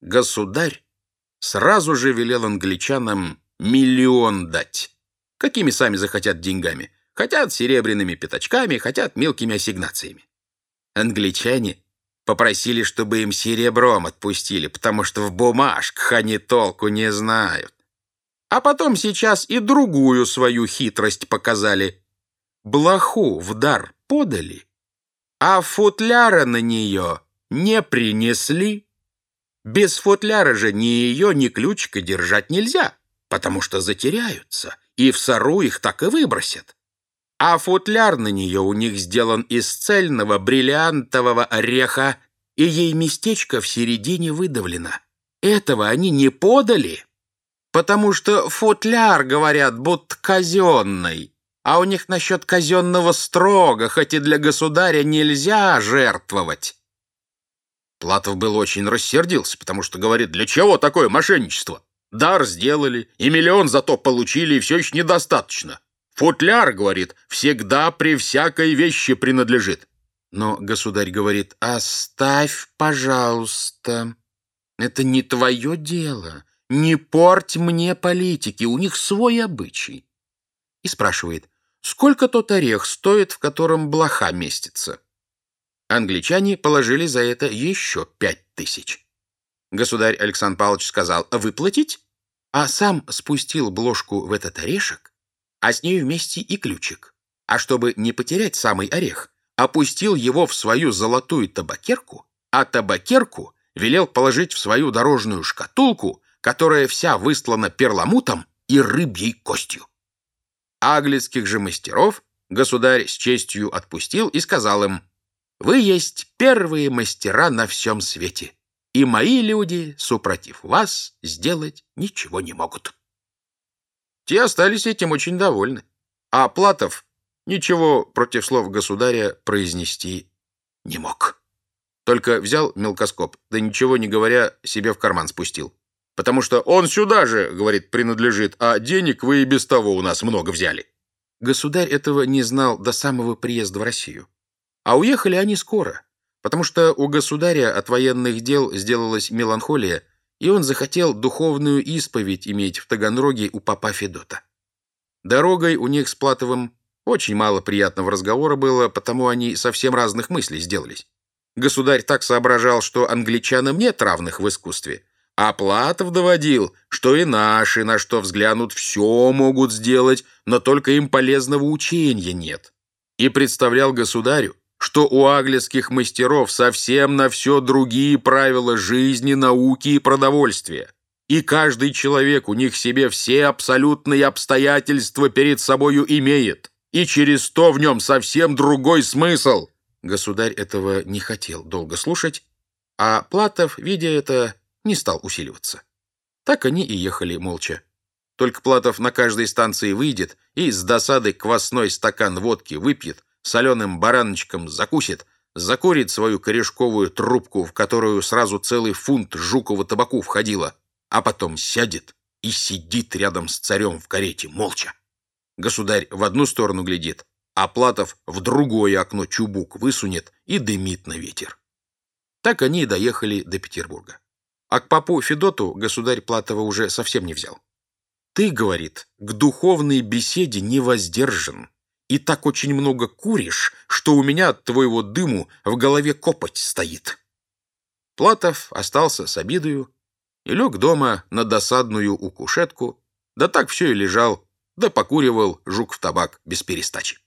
Государь сразу же велел англичанам миллион дать. Какими сами захотят деньгами. Хотят серебряными пятачками, хотят мелкими ассигнациями. Англичане попросили, чтобы им серебром отпустили, потому что в бумажках они толку не знают. А потом сейчас и другую свою хитрость показали. Блоху в дар подали, а футляра на нее не принесли. Без футляра же ни ее, ни ключика держать нельзя, потому что затеряются, и в сору их так и выбросят. А футляр на нее у них сделан из цельного бриллиантового ореха, и ей местечко в середине выдавлено. Этого они не подали, потому что футляр, говорят, будто казенный, а у них насчет казенного строго, хоть и для государя нельзя жертвовать. Платов был очень рассердился, потому что говорит, для чего такое мошенничество? Дар сделали, и миллион зато получили, и все еще недостаточно. Футляр, говорит, всегда при всякой вещи принадлежит. Но государь говорит, оставь, пожалуйста. Это не твое дело. Не порть мне политики, у них свой обычай. И спрашивает, сколько тот орех стоит, в котором блоха местится? Англичане положили за это еще пять тысяч. Государь Александр Павлович сказал «выплатить», а сам спустил бложку в этот орешек, а с ней вместе и ключик. А чтобы не потерять самый орех, опустил его в свою золотую табакерку, а табакерку велел положить в свою дорожную шкатулку, которая вся выслана перламутом и рыбьей костью. Аглицких же мастеров государь с честью отпустил и сказал им — вы есть первые мастера на всем свете, и мои люди, супротив вас, сделать ничего не могут. Те остались этим очень довольны, а Платов ничего против слов государя произнести не мог. Только взял мелкоскоп, да ничего не говоря, себе в карман спустил. Потому что он сюда же, говорит, принадлежит, а денег вы и без того у нас много взяли. Государь этого не знал до самого приезда в Россию. А уехали они скоро, потому что у государя от военных дел сделалась меланхолия, и он захотел духовную исповедь иметь в Таганроге у папа Федота. Дорогой у них с Платовым очень мало приятного разговора было, потому они совсем разных мыслей сделались. Государь так соображал, что англичанам нет равных в искусстве, а Платов доводил, что и наши, на что взглянут, все могут сделать, но только им полезного учения нет. И представлял государю, что у аглицких мастеров совсем на все другие правила жизни, науки и продовольствия. И каждый человек у них себе все абсолютные обстоятельства перед собою имеет, и через то в нем совсем другой смысл. Государь этого не хотел долго слушать, а Платов, видя это, не стал усиливаться. Так они и ехали молча. Только Платов на каждой станции выйдет и с досады квасной стакан водки выпьет, соленым бараночком закусит, закурит свою корешковую трубку, в которую сразу целый фунт жукового табаку входило, а потом сядет и сидит рядом с царем в карете, молча. Государь в одну сторону глядит, а Платов в другое окно чубук высунет и дымит на ветер. Так они и доехали до Петербурга. А к папу Федоту государь Платова уже совсем не взял. «Ты, — говорит, — к духовной беседе не воздержан и так очень много куришь, что у меня от твоего дыму в голове копоть стоит». Платов остался с обидою и лег дома на досадную укушетку, да так все и лежал, да покуривал жук в табак без перестачи.